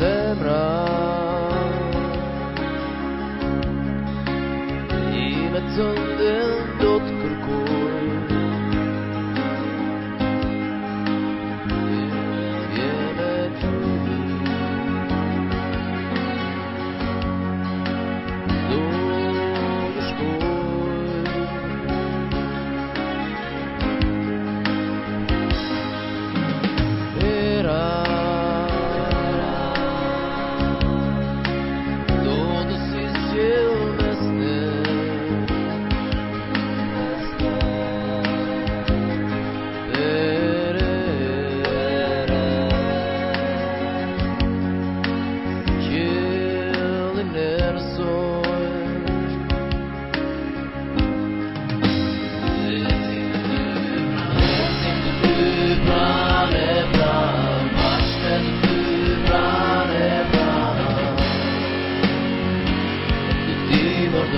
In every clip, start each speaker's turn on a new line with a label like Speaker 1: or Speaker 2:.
Speaker 1: zemra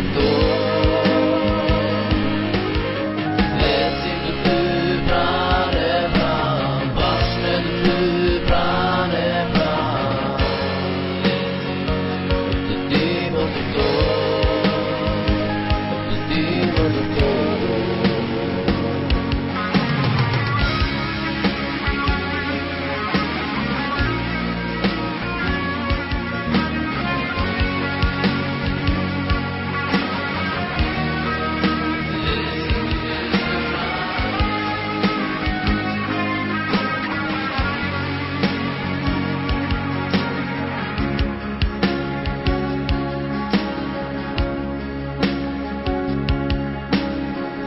Speaker 1: mundo.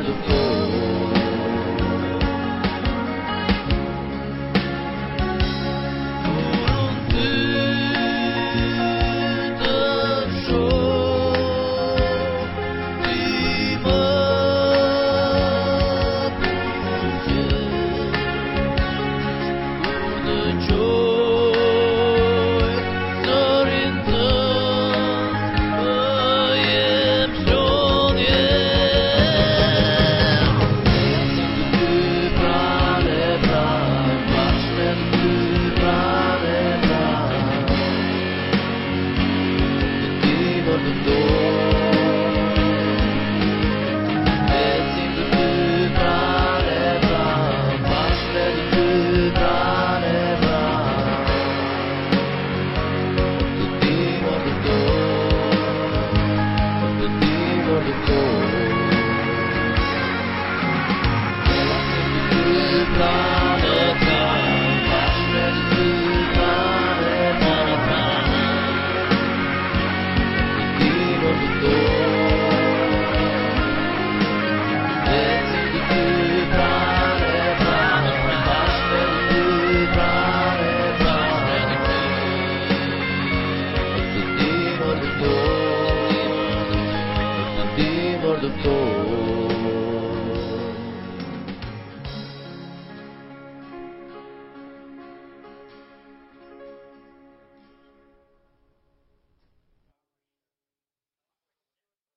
Speaker 1: beautiful.